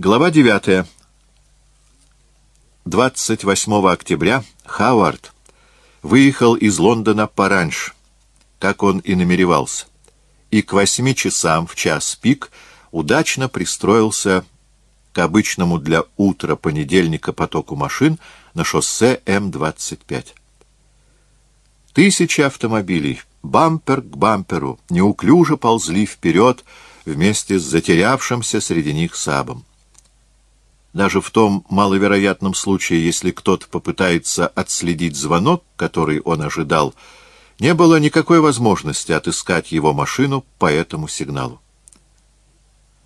Глава 9. 28 октября Хауард выехал из Лондона пораньше, как он и намеревался, и к восьми часам в час пик удачно пристроился к обычному для утра понедельника потоку машин на шоссе М-25. Тысячи автомобилей, бампер к бамперу, неуклюже ползли вперед вместе с затерявшимся среди них сабом. Даже в том маловероятном случае, если кто-то попытается отследить звонок, который он ожидал, не было никакой возможности отыскать его машину по этому сигналу.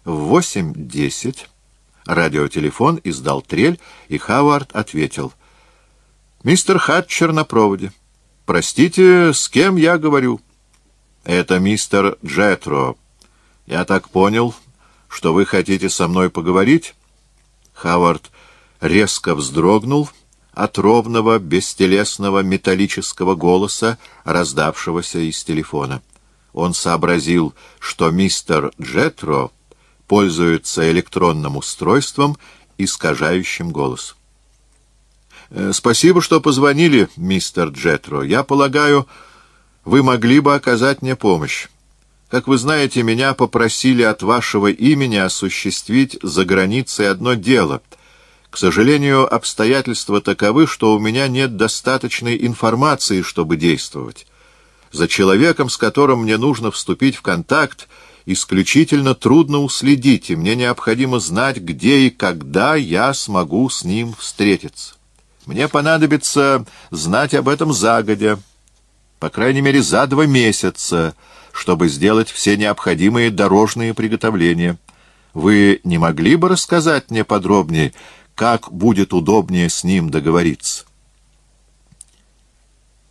В 8.10 радиотелефон издал трель, и Хавард ответил. «Мистер Хатчер на проводе. Простите, с кем я говорю?» «Это мистер Джетро. Я так понял, что вы хотите со мной поговорить?» Хавард резко вздрогнул от ровного, бестелесного металлического голоса, раздавшегося из телефона. Он сообразил, что мистер Джетро пользуется электронным устройством, искажающим голос. «Э, «Спасибо, что позвонили, мистер Джетро. Я полагаю, вы могли бы оказать мне помощь. Как вы знаете, меня попросили от вашего имени осуществить за границей одно дело. К сожалению, обстоятельства таковы, что у меня нет достаточной информации, чтобы действовать. За человеком, с которым мне нужно вступить в контакт, исключительно трудно уследить, и мне необходимо знать, где и когда я смогу с ним встретиться. Мне понадобится знать об этом загодя, по крайней мере, за два месяца, чтобы сделать все необходимые дорожные приготовления. Вы не могли бы рассказать мне подробнее, как будет удобнее с ним договориться?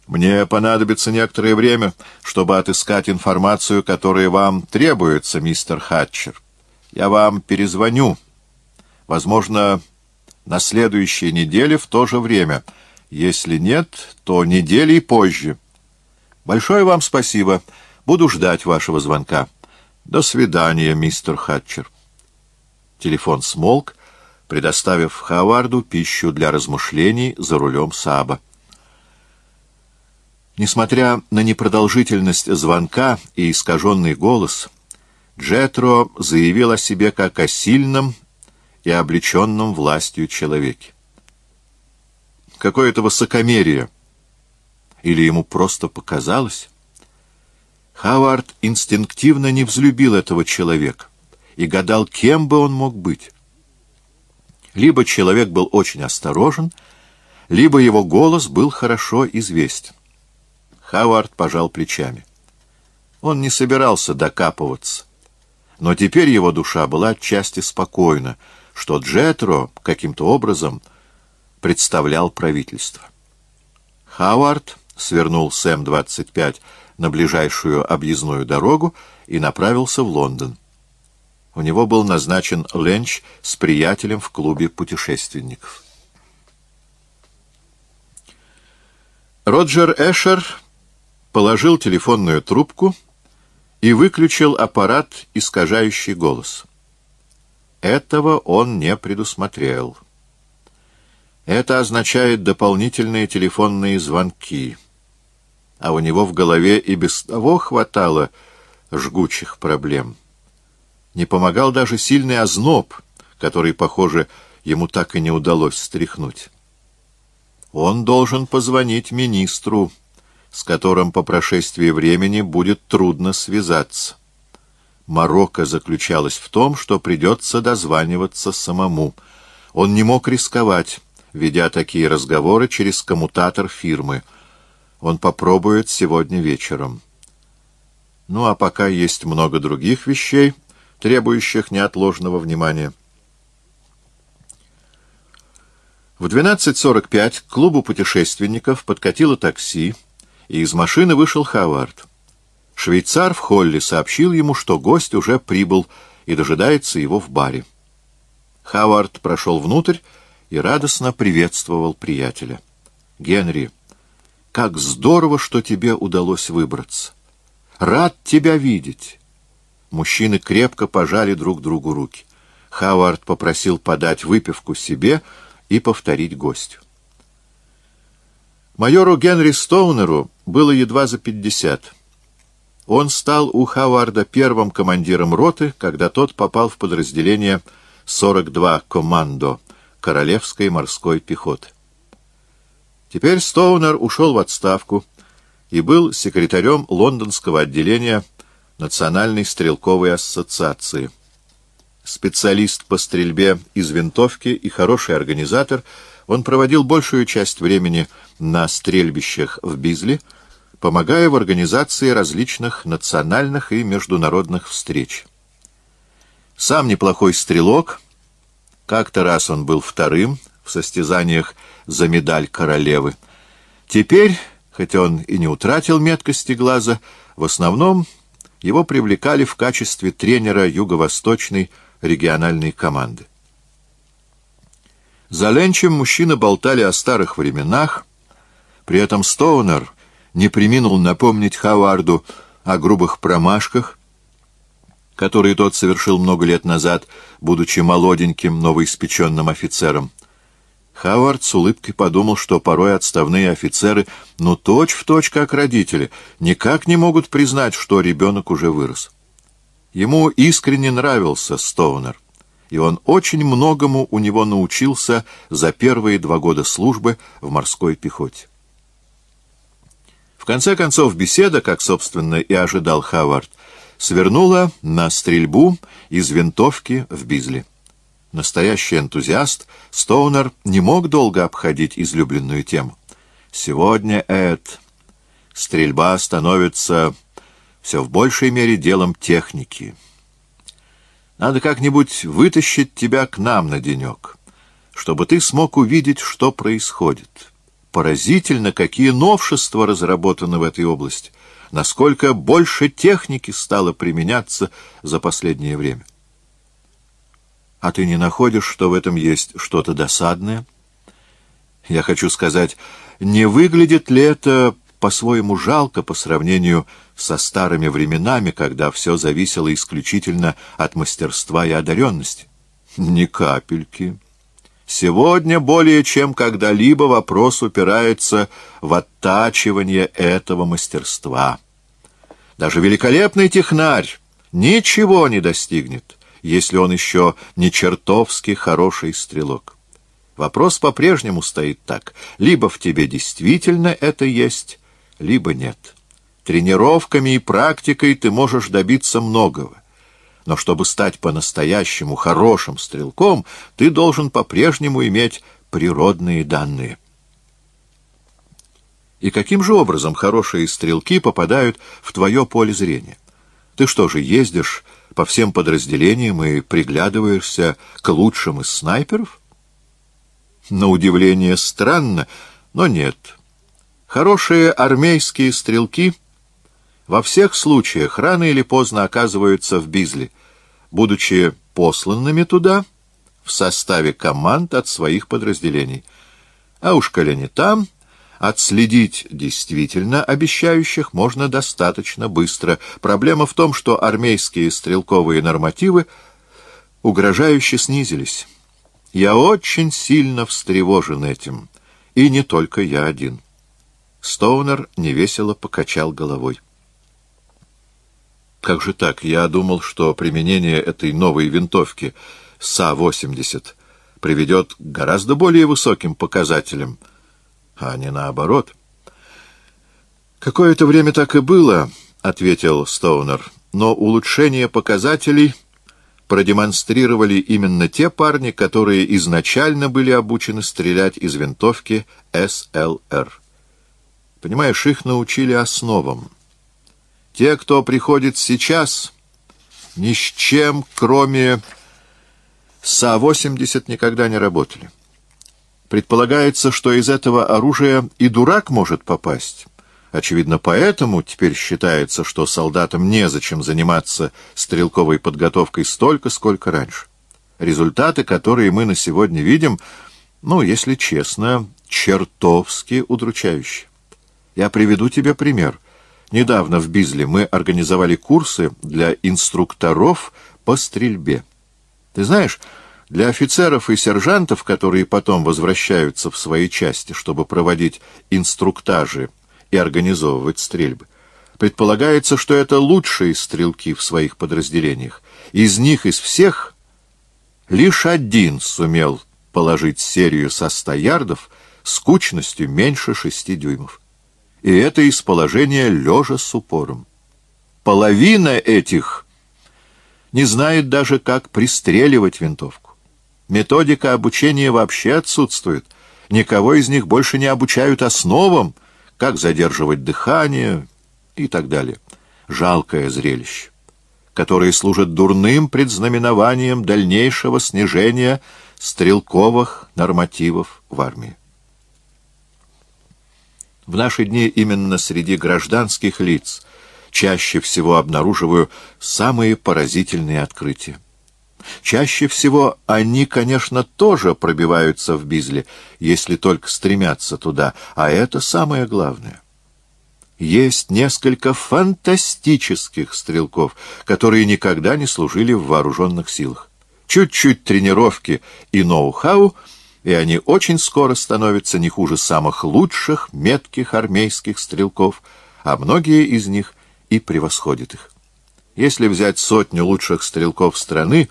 Мне понадобится некоторое время, чтобы отыскать информацию, которая вам требуется, мистер Хатчер. Я вам перезвоню. Возможно, на следующей неделе в то же время. Если нет, то недели позже. Большое вам спасибо. Буду ждать вашего звонка. До свидания, мистер Хатчер. Телефон смолк, предоставив Хаварду пищу для размышлений за рулем Саба. Несмотря на непродолжительность звонка и искаженный голос, Джетро заявил о себе как о сильном и облеченном властью человеке. Какое-то высокомерие. Или ему просто показалось? Хавард инстинктивно не взлюбил этого человека и гадал, кем бы он мог быть. Либо человек был очень осторожен, либо его голос был хорошо известен. Хавард пожал плечами. Он не собирался докапываться, но теперь его душа была отчасти спокойна, что Джетро каким-то образом представлял правительство. Хавард свернул с М-25 на ближайшую объездную дорогу и направился в Лондон. У него был назначен ленч с приятелем в клубе путешественников. Роджер Эшер положил телефонную трубку и выключил аппарат, искажающий голос. Этого он не предусмотрел. Это означает дополнительные телефонные звонки — а у него в голове и без того хватало жгучих проблем. Не помогал даже сильный озноб, который, похоже, ему так и не удалось стряхнуть. Он должен позвонить министру, с которым по прошествии времени будет трудно связаться. Марокко заключалась в том, что придется дозваниваться самому. Он не мог рисковать, ведя такие разговоры через коммутатор фирмы — он попробует сегодня вечером. Ну, а пока есть много других вещей, требующих неотложного внимания. В 12.45 к клубу путешественников подкатило такси, и из машины вышел Хавард. Швейцар в холле сообщил ему, что гость уже прибыл и дожидается его в баре. Хавард прошел внутрь и радостно приветствовал приятеля. «Генри!» Как здорово, что тебе удалось выбраться. Рад тебя видеть. Мужчины крепко пожали друг другу руки. Хавард попросил подать выпивку себе и повторить гостю. Майору Генри Стоунеру было едва за пятьдесят. Он стал у Хаварда первым командиром роты, когда тот попал в подразделение 42 «Командо» Королевской морской пехоты. Теперь Стоунер ушел в отставку и был секретарем лондонского отделения Национальной стрелковой ассоциации. Специалист по стрельбе из винтовки и хороший организатор, он проводил большую часть времени на стрельбищах в Бизли, помогая в организации различных национальных и международных встреч. Сам неплохой стрелок, как-то раз он был вторым в состязаниях за медаль королевы. Теперь, хотя он и не утратил меткости глаза, в основном его привлекали в качестве тренера юго-восточной региональной команды. За ленчем мужчины болтали о старых временах, при этом Стоунер не приминул напомнить Хаварду о грубых промашках, которые тот совершил много лет назад, будучи молоденьким новоиспеченным офицером. Хавард с улыбкой подумал, что порой отставные офицеры, ну точь-в-точь как родители, никак не могут признать, что ребенок уже вырос. Ему искренне нравился Стоунер, и он очень многому у него научился за первые два года службы в морской пехоте. В конце концов, беседа, как, собственно, и ожидал Хавард, свернула на стрельбу из винтовки в Бизли. Настоящий энтузиаст, Стоунер не мог долго обходить излюбленную тему. Сегодня, Эд, стрельба становится все в большей мере делом техники. Надо как-нибудь вытащить тебя к нам на денек, чтобы ты смог увидеть, что происходит. Поразительно, какие новшества разработаны в этой области, насколько больше техники стало применяться за последнее время. А ты не находишь, что в этом есть что-то досадное? Я хочу сказать, не выглядит ли это по-своему жалко по сравнению со старыми временами, когда все зависело исключительно от мастерства и одаренности? Ни капельки. Сегодня более чем когда-либо вопрос упирается в оттачивание этого мастерства. Даже великолепный технарь ничего не достигнет, если он еще не чертовски хороший стрелок. Вопрос по-прежнему стоит так. Либо в тебе действительно это есть, либо нет. Тренировками и практикой ты можешь добиться многого. Но чтобы стать по-настоящему хорошим стрелком, ты должен по-прежнему иметь природные данные. И каким же образом хорошие стрелки попадают в твое поле зрения? Ты что же, ездишь по всем подразделениям и приглядываешься к лучшим из снайперов? На удивление странно, но нет. Хорошие армейские стрелки во всех случаях рано или поздно оказываются в Бизли, будучи посланными туда в составе команд от своих подразделений. А уж коли не там Отследить действительно обещающих можно достаточно быстро. Проблема в том, что армейские стрелковые нормативы угрожающе снизились. Я очень сильно встревожен этим. И не только я один. Стоунер невесело покачал головой. Как же так? Я думал, что применение этой новой винтовки СА-80 приведет к гораздо более высоким показателям — а не наоборот. «Какое-то время так и было», — ответил Стоунер, «но улучшение показателей продемонстрировали именно те парни, которые изначально были обучены стрелять из винтовки СЛР. Понимаешь, их научили основам. Те, кто приходит сейчас, ни с чем, кроме СА-80, никогда не работали». Предполагается, что из этого оружия и дурак может попасть. Очевидно, поэтому теперь считается, что солдатам незачем заниматься стрелковой подготовкой столько, сколько раньше. Результаты, которые мы на сегодня видим, ну, если честно, чертовски удручающие. Я приведу тебе пример. Недавно в Бизле мы организовали курсы для инструкторов по стрельбе. Ты знаешь, для офицеров и сержантов, которые потом возвращаются в свои части, чтобы проводить инструктажи и организовывать стрельбы, предполагается, что это лучшие стрелки в своих подразделениях. Из них, из всех, лишь один сумел положить серию со ста ярдов с кучностью меньше шести дюймов. И это из положения лежа с упором. Половина этих не знает даже, как пристреливать винтовку. Методика обучения вообще отсутствует. Никого из них больше не обучают основам, как задерживать дыхание и так далее. Жалкое зрелище, которое служит дурным предзнаменованием дальнейшего снижения стрелковых нормативов в армии. В наши дни именно среди гражданских лиц чаще всего обнаруживаю самые поразительные открытия. Чаще всего они, конечно, тоже пробиваются в Бизле, если только стремятся туда, а это самое главное. Есть несколько фантастических стрелков, которые никогда не служили в вооруженных силах чуть-чуть тренировки и ноу-хау, и они очень скоро становятся не хуже самых лучших метких армейских стрелков, а многие из них и превосходят их. Если взять сотню лучших стрелков страны,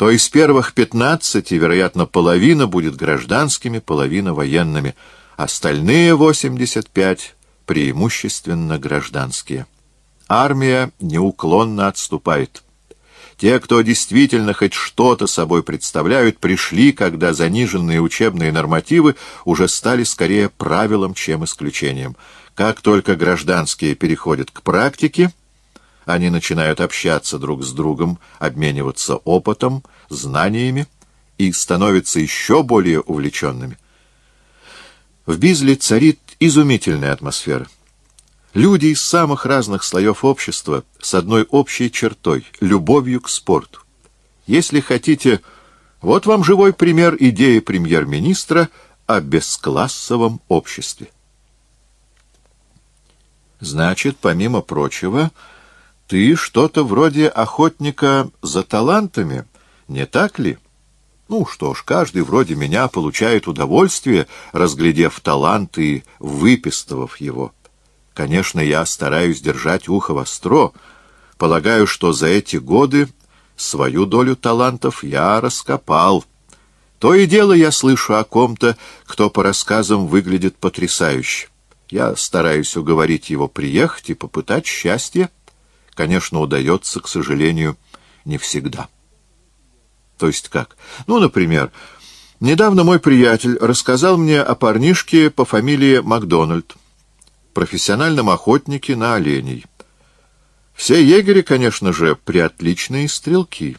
то из первых пятнадцати, вероятно, половина будет гражданскими, половина военными, остальные восемьдесят пять преимущественно гражданские. Армия неуклонно отступает. Те, кто действительно хоть что-то собой представляют, пришли, когда заниженные учебные нормативы уже стали скорее правилом, чем исключением. Как только гражданские переходят к практике, они начинают общаться друг с другом, обмениваться опытом, знаниями и становятся еще более увлеченными. В Бизле царит изумительная атмосфера. Люди из самых разных слоев общества с одной общей чертой — любовью к спорту. Если хотите, вот вам живой пример идеи премьер-министра о бесклассовом обществе. Значит, помимо прочего, ты что-то вроде охотника за талантами, не так ли? Ну что ж, каждый вроде меня получает удовольствие, разглядев талант и выпистывав его. Конечно, я стараюсь держать ухо востро. Полагаю, что за эти годы свою долю талантов я раскопал. То и дело я слышу о ком-то, кто по рассказам выглядит потрясающе. Я стараюсь уговорить его приехать и попытать счастье. Конечно, удается, к сожалению, не всегда. То есть как? Ну, например, недавно мой приятель рассказал мне о парнишке по фамилии Макдональд профессиональном охотнике на оленей. Все егери, конечно же, приотличные стрелки.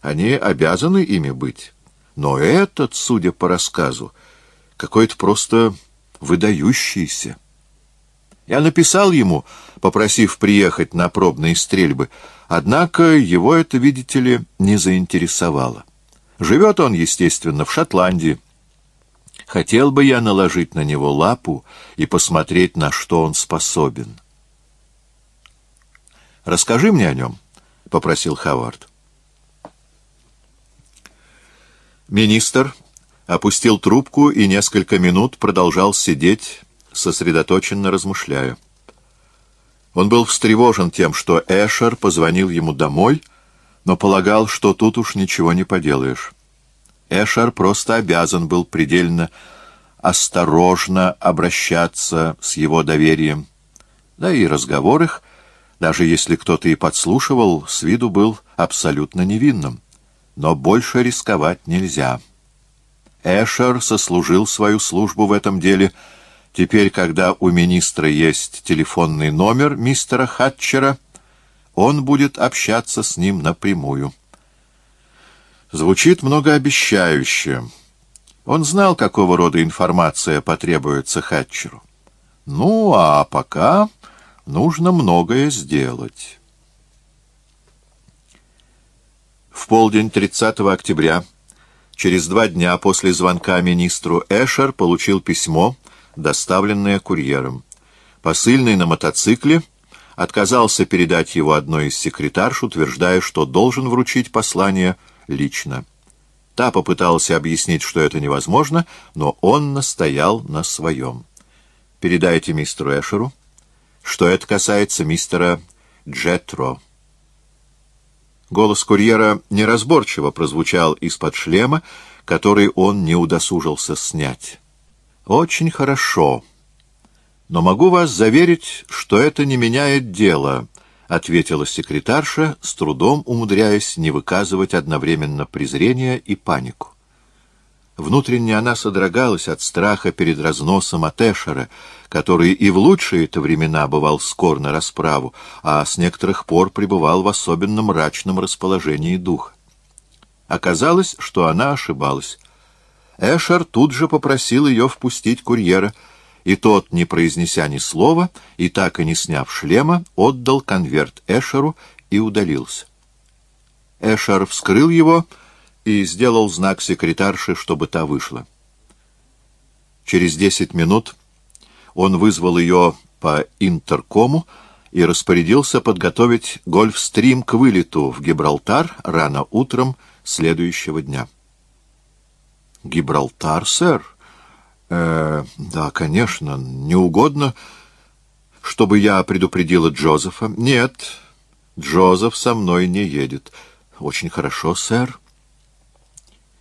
Они обязаны ими быть. Но этот, судя по рассказу, какой-то просто выдающийся. Я написал ему, попросив приехать на пробные стрельбы, однако его это, видите ли, не заинтересовало. Живет он, естественно, в Шотландии. Хотел бы я наложить на него лапу и посмотреть, на что он способен. «Расскажи мне о нем», — попросил Хавард. Министр опустил трубку и несколько минут продолжал сидеть, сосредоточенно размышляя. Он был встревожен тем, что Эшер позвонил ему домой, но полагал, что тут уж ничего не поделаешь. Эшер просто обязан был предельно осторожно обращаться с его доверием. Да и разговор их, даже если кто-то и подслушивал, с виду был абсолютно невинным. Но больше рисковать нельзя. Эшер сослужил свою службу в этом деле. Теперь, когда у министра есть телефонный номер мистера Хатчера, он будет общаться с ним напрямую. Звучит многообещающе. Он знал, какого рода информация потребуется Хатчеру. Ну, а пока нужно многое сделать. В полдень 30 октября, через два дня после звонка министру Эшер получил письмо, доставленное курьером. Посыльный на мотоцикле отказался передать его одной из секретарш, утверждая, что должен вручить послание лично. Та попыталась объяснить, что это невозможно, но он настоял на своем. «Передайте мистеру Эшеру, что это касается мистера Джетро». Голос курьера неразборчиво прозвучал из-под шлема, который он не удосужился снять. «Очень хорошо. Но могу вас заверить, что это не меняет дело», — ответила секретарша, с трудом умудряясь не выказывать одновременно презрение и панику. Внутренне она содрогалась от страха перед разносом от Эшера, который и в лучшие-то времена бывал скор на расправу, а с некоторых пор пребывал в особенно мрачном расположении духа. Оказалось, что она ошибалась. Эшер тут же попросил ее впустить курьера, и тот, не произнеся ни слова и так и не сняв шлема, отдал конверт Эшеру и удалился. Эшер вскрыл его и сделал знак секретарше, чтобы та вышла. Через десять минут он вызвал ее по интеркому и распорядился подготовить гольфстрим к вылету в Гибралтар рано утром следующего дня. «Гибралтар, сэр?» э, «Да, конечно. Не угодно, чтобы я предупредила Джозефа?» «Нет, Джозеф со мной не едет». «Очень хорошо, сэр».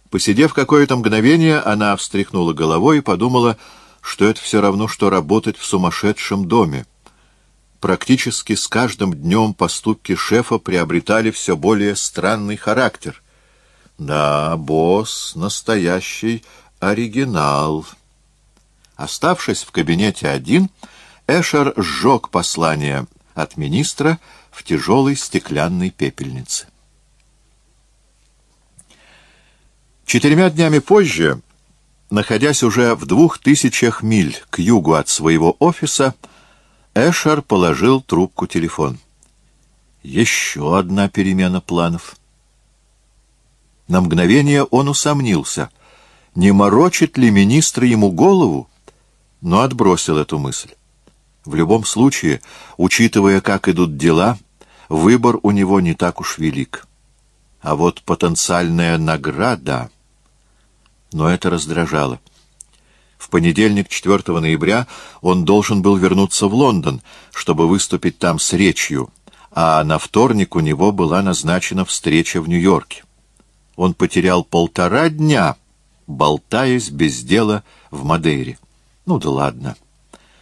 Посидев какое-то мгновение, она встряхнула головой и подумала, что это все равно, что работать в сумасшедшем доме. Практически с каждым днем поступки шефа приобретали все более странный характер. Да, босс — настоящий оригинал. Оставшись в кабинете один, Эшер сжег послание от министра в тяжелой стеклянной пепельнице. Четырьмя днями позже, находясь уже в двух тысячах миль к югу от своего офиса, Эшер положил трубку телефон. Еще одна перемена планов. На мгновение он усомнился, не морочит ли министр ему голову, но отбросил эту мысль. В любом случае, учитывая, как идут дела, выбор у него не так уж велик. А вот потенциальная награда но это раздражало. В понедельник, 4 ноября, он должен был вернуться в Лондон, чтобы выступить там с речью, а на вторник у него была назначена встреча в Нью-Йорке. Он потерял полтора дня, болтаясь без дела в Мадейре. Ну да ладно,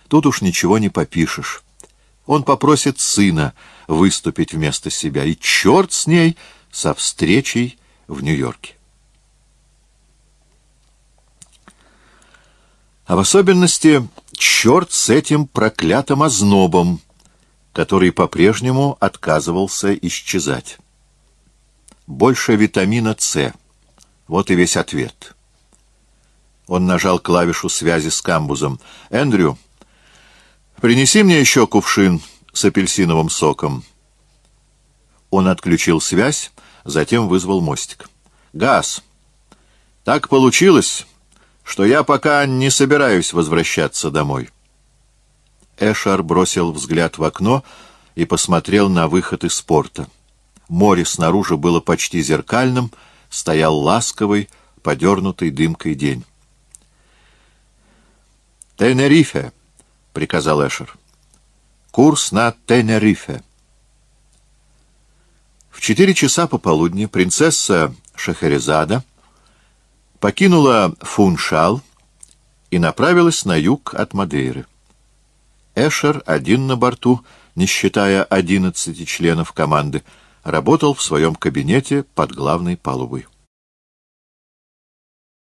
тут уж ничего не попишешь. Он попросит сына выступить вместо себя, и черт с ней, со встречей в Нью-Йорке. А в особенности черт с этим проклятым ознобом, который по-прежнему отказывался исчезать. Больше витамина С. Вот и весь ответ. Он нажал клавишу связи с камбузом. «Эндрю, принеси мне еще кувшин с апельсиновым соком». Он отключил связь, затем вызвал мостик. «Газ! Так получилось, что я пока не собираюсь возвращаться домой. Эшар бросил взгляд в окно и посмотрел на выход из порта. Море снаружи было почти зеркальным, стоял ласковый, подернутый дымкой день. «Тенерифе!» — приказал Эшер. «Курс на Тенерифе». В четыре часа пополудни принцесса Шахерезада — покинула Фуншал и направилась на юг от Мадейры. Эшер, один на борту, не считая одиннадцати членов команды, работал в своем кабинете под главной палубой.